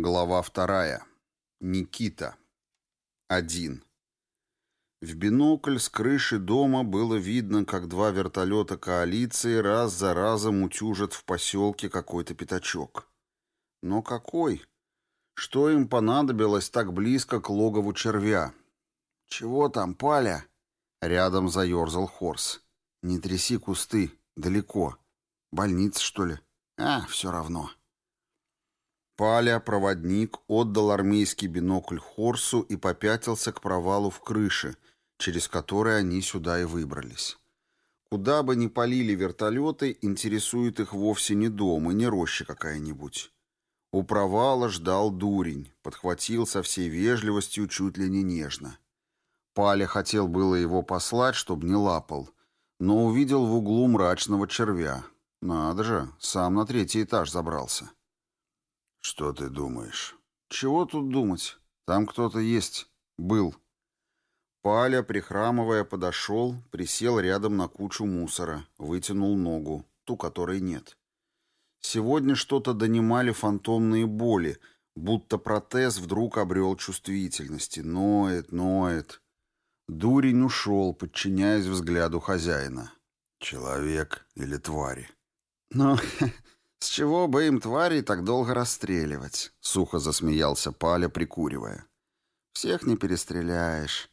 Глава вторая. Никита. Один. В бинокль с крыши дома было видно, как два вертолета коалиции раз за разом утюжат в поселке какой-то пятачок. Но какой? Что им понадобилось так близко к логову червя? «Чего там, Паля?» Рядом заерзал Хорс. «Не тряси кусты, далеко. Больница, что ли?» «А, все равно». Паля, проводник, отдал армейский бинокль Хорсу и попятился к провалу в крыше, через который они сюда и выбрались. Куда бы ни полили вертолеты, интересует их вовсе не дом и не роща какая-нибудь. У провала ждал дурень, подхватил со всей вежливостью чуть ли не нежно. Паля хотел было его послать, чтобы не лапал, но увидел в углу мрачного червя. Надо же, сам на третий этаж забрался. «Что ты думаешь?» «Чего тут думать? Там кто-то есть. Был». Паля, прихрамывая, подошел, присел рядом на кучу мусора, вытянул ногу, ту, которой нет. Сегодня что-то донимали фантомные боли, будто протез вдруг обрел чувствительности. Ноет, ноет. Дурень ушел, подчиняясь взгляду хозяина. «Человек или твари?» «Ну, «С чего бы им тварей так долго расстреливать?» — сухо засмеялся Паля, прикуривая. «Всех не перестреляешь.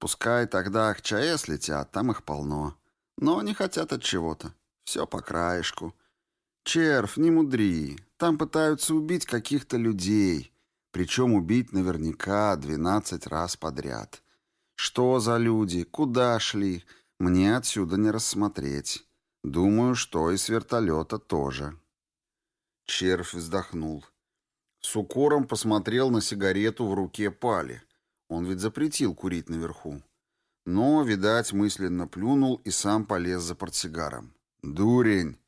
Пускай тогда к ЧАЭС летят, там их полно. Но не хотят от чего-то. Все по краешку. Червь, не мудри. Там пытаются убить каких-то людей. Причем убить наверняка двенадцать раз подряд. Что за люди? Куда шли? Мне отсюда не рассмотреть. Думаю, что и с вертолета тоже». Червь вздохнул. С укором посмотрел на сигарету в руке Пали. Он ведь запретил курить наверху. Но, видать, мысленно плюнул и сам полез за портсигаром. «Дурень,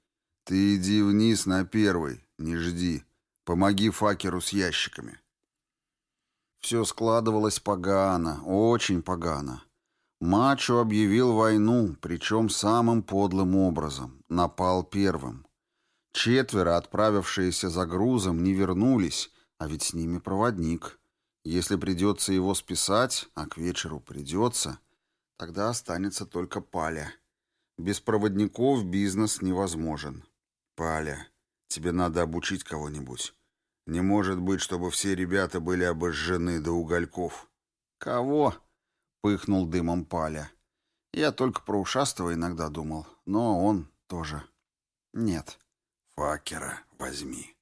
ты иди вниз на первый, не жди. Помоги факеру с ящиками». Все складывалось погано, очень погано. Мачо объявил войну, причем самым подлым образом. Напал первым. Четверо, отправившиеся за грузом, не вернулись, а ведь с ними проводник. Если придется его списать, а к вечеру придется, тогда останется только Паля. Без проводников бизнес невозможен. Паля, тебе надо обучить кого-нибудь. Не может быть, чтобы все ребята были обожжены до угольков. Кого? Пыхнул дымом Паля. Я только про ушастого иногда думал, но он тоже. Нет. Факера возьми.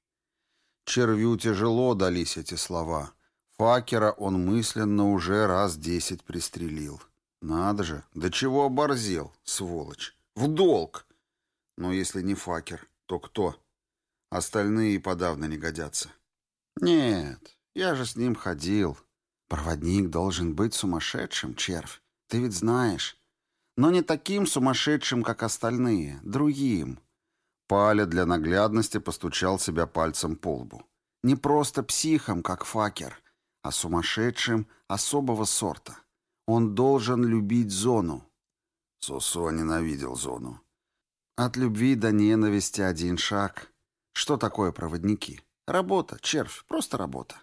Червю тяжело дались эти слова. Факера он мысленно уже раз десять пристрелил. Надо же, до чего оборзел, сволочь. В долг. Но если не факер, то кто? Остальные и подавно не годятся. Нет, я же с ним ходил. Проводник должен быть сумасшедшим, червь. Ты ведь знаешь. Но не таким сумасшедшим, как остальные, другим. Паля для наглядности постучал себя пальцем по лбу. Не просто психом, как факер, а сумасшедшим особого сорта. Он должен любить зону. Сусо ненавидел зону. От любви до ненависти один шаг. Что такое проводники? Работа, червь, просто работа.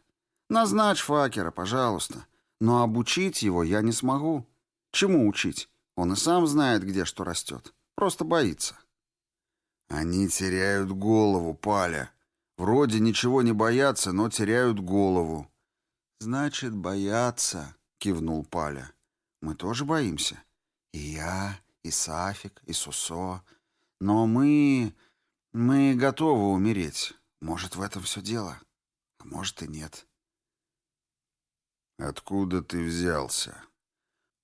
Назначь факера, пожалуйста. Но обучить его я не смогу. Чему учить? Он и сам знает, где что растет. Просто боится. Они теряют голову, Паля. Вроде ничего не боятся, но теряют голову. Значит, боятся, кивнул Паля. Мы тоже боимся. И я, и Сафик, и Сусо. Но мы... мы готовы умереть. Может, в этом все дело. А может и нет. Откуда ты взялся?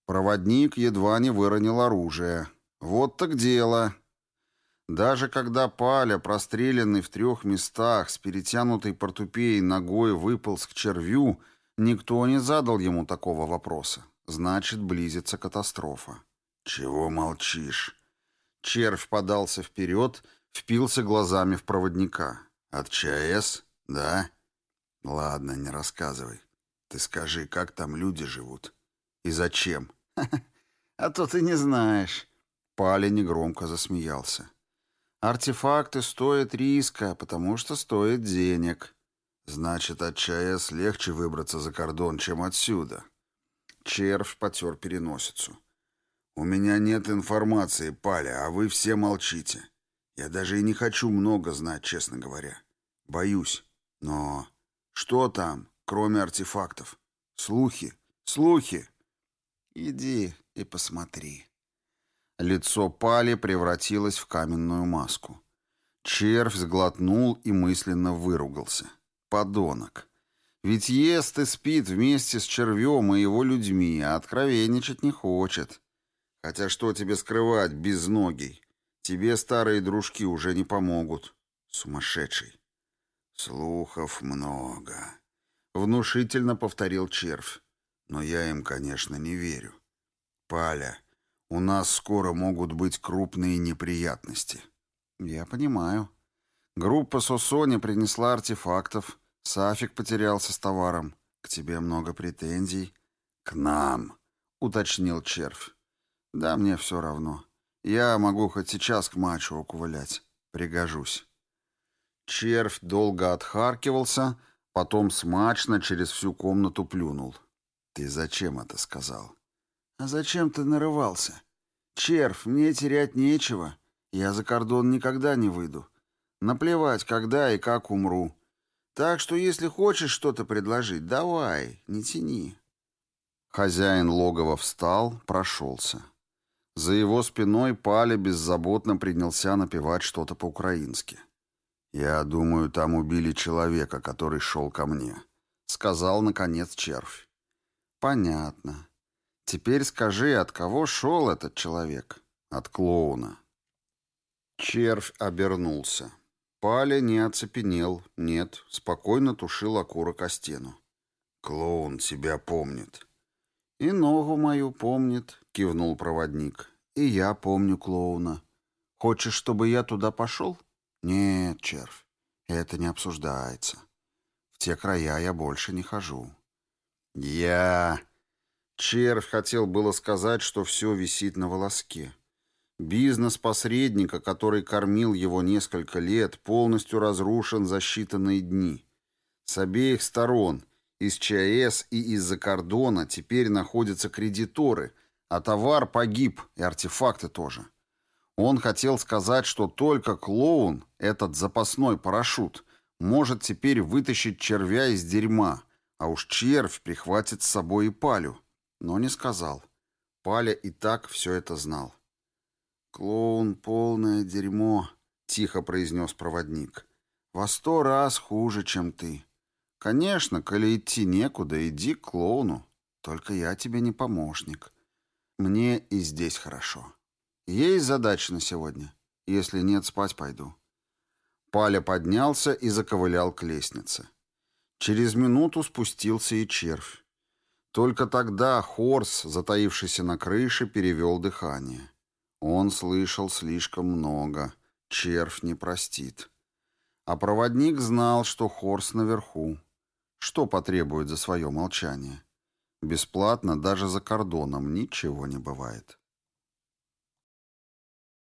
Проводник едва не выронил оружие. Вот так дело. Даже когда Паля, простреленный в трех местах, с перетянутой портупеей ногой выполз к червю, никто не задал ему такого вопроса. Значит, близится катастрофа. «Чего молчишь?» Червь подался вперед, впился глазами в проводника. «От ЧАЭС? Да?» «Ладно, не рассказывай. Ты скажи, как там люди живут? И зачем?» «А то ты не знаешь». Паля негромко засмеялся. Артефакты стоят риска, потому что стоят денег. Значит, от ЧАЭС легче выбраться за кордон, чем отсюда. Червь потер переносицу. У меня нет информации, Паля, а вы все молчите. Я даже и не хочу много знать, честно говоря. Боюсь. Но что там, кроме артефактов? Слухи, слухи. Иди и посмотри. Лицо Пали превратилось в каменную маску. Червь сглотнул и мысленно выругался. Подонок. Ведь ест и спит вместе с червем и его людьми, а откровенничать не хочет. Хотя что тебе скрывать, безногий? Тебе старые дружки уже не помогут. Сумасшедший. Слухов много. Внушительно повторил червь. Но я им, конечно, не верю. Паля, у нас скоро могут быть крупные неприятности. Я понимаю. Группа Сосони принесла артефактов. Сафик потерялся с товаром. К тебе много претензий. К нам, уточнил червь. Да, мне все равно. Я могу хоть сейчас к мачо укувылять. Пригожусь. Червь долго отхаркивался, потом смачно через всю комнату плюнул. «Ты зачем это сказал?» «А зачем ты нарывался? Червь, мне терять нечего. Я за кордон никогда не выйду. Наплевать, когда и как умру. Так что, если хочешь что-то предложить, давай, не тяни». Хозяин логова встал, прошелся. За его спиной Паля беззаботно принялся напевать что-то по-украински. «Я думаю, там убили человека, который шел ко мне», — сказал, наконец, червь. «Понятно. Теперь скажи, от кого шел этот человек?» «От клоуна». Червь обернулся. Паля не оцепенел, нет, спокойно тушил окурок о стену. «Клоун тебя помнит». «И ногу мою помнит», — кивнул проводник. «И я помню клоуна. Хочешь, чтобы я туда пошел?» «Нет, червь, это не обсуждается. В те края я больше не хожу». «Я...» Червь хотел было сказать, что все висит на волоске. Бизнес посредника, который кормил его несколько лет, полностью разрушен за считанные дни. С обеих сторон, из ЧАЭС и из-за кордона, теперь находятся кредиторы, а товар погиб, и артефакты тоже. Он хотел сказать, что только клоун, этот запасной парашют, может теперь вытащить червя из дерьма, а уж червь прихватит с собой и Палю. Но не сказал. Паля и так все это знал. «Клоун — полное дерьмо», — тихо произнес проводник. «Во сто раз хуже, чем ты. Конечно, коли идти некуда, иди к клоуну. Только я тебе не помощник. Мне и здесь хорошо». «Есть задача на сегодня? Если нет, спать пойду». Паля поднялся и заковылял к лестнице. Через минуту спустился и червь. Только тогда Хорс, затаившийся на крыше, перевел дыхание. Он слышал слишком много. Червь не простит. А проводник знал, что Хорс наверху. Что потребует за свое молчание? Бесплатно даже за кордоном ничего не бывает.